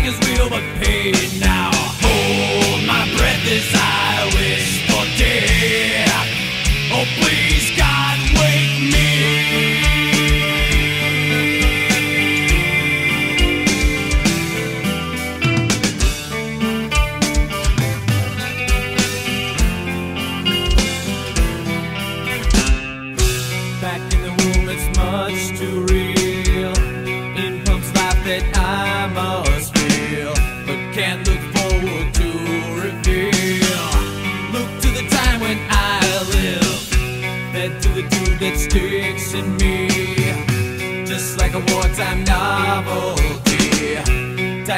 Nothing is real but pain now. Hold my breath as I wish for death. Oh, please, God, wake me. Back in the womb, it's much too real.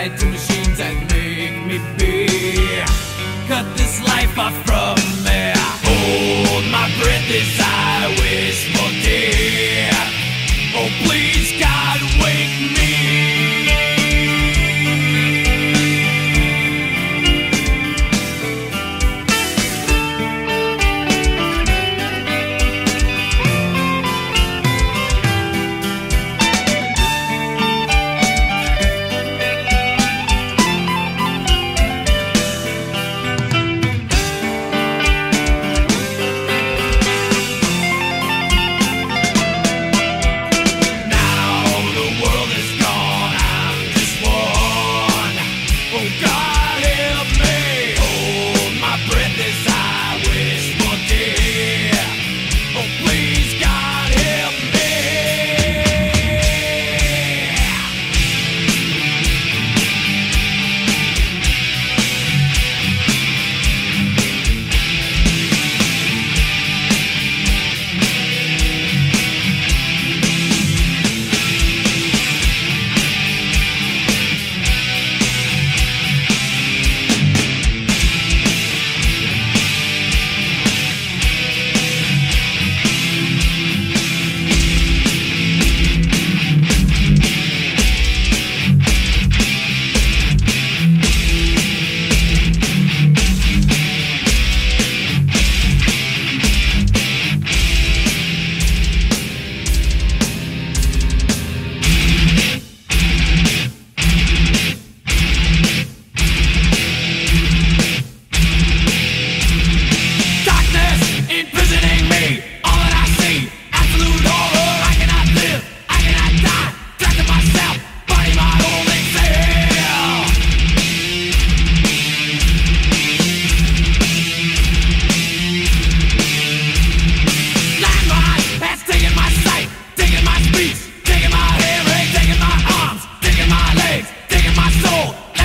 Tied to machines that make me be. Cut this life off from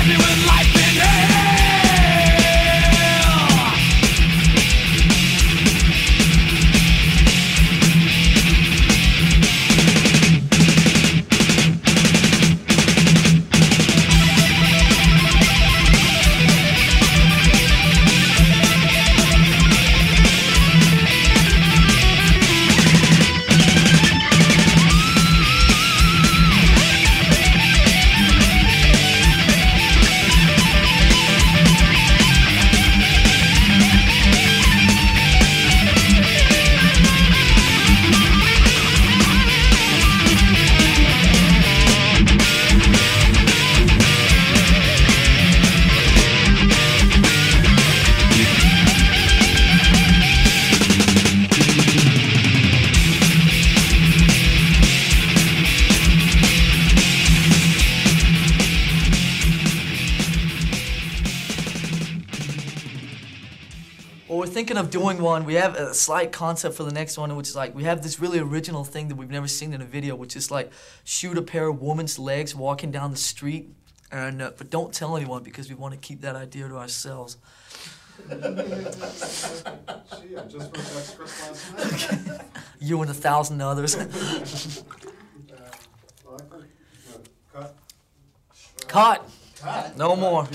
me with life Well, we're thinking of doing one. We have a slight concept for the next one, which is like we have this really original thing that we've never seen in a video, which is like shoot a pair of woman's legs walking down the street, and uh, but don't tell anyone because we want to keep that idea to ourselves. Gee, I just wrote that script last night. You and a thousand others. Uh, well, I think, cut. Cut. Cut. No more.